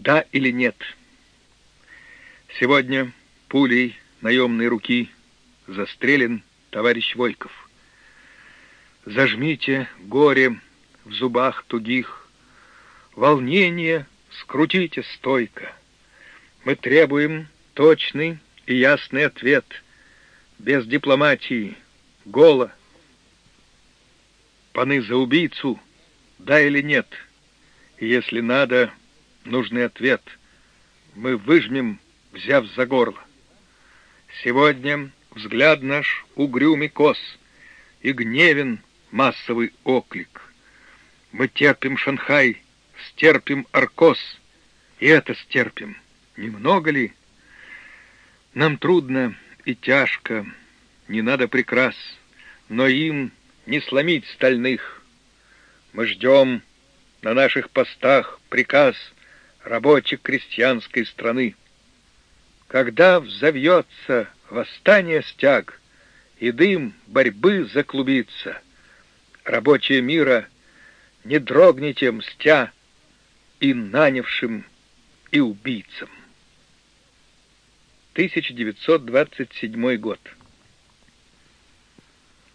Да или нет? Сегодня пулей наемной руки застрелен товарищ Войков. Зажмите горе в зубах тугих, волнение скрутите стойко. Мы требуем точный и ясный ответ, без дипломатии, голо. Паны за убийцу, да или нет? Если надо, нужный ответ. Мы выжмем, взяв за горло. Сегодня взгляд наш угрюмый кос, и гневен массовый оклик. Мы терпим Шанхай, стерпим Аркос, и это стерпим. Немного ли? Нам трудно и тяжко, не надо прикрас, но им не сломить стальных. Мы ждем на наших постах приказ рабочих крестьянской страны. Когда взовьется восстание стяг, и дым борьбы заклубится, рабочие мира, не дрогните мстя и нанявшим, и убийцам. 1927 год.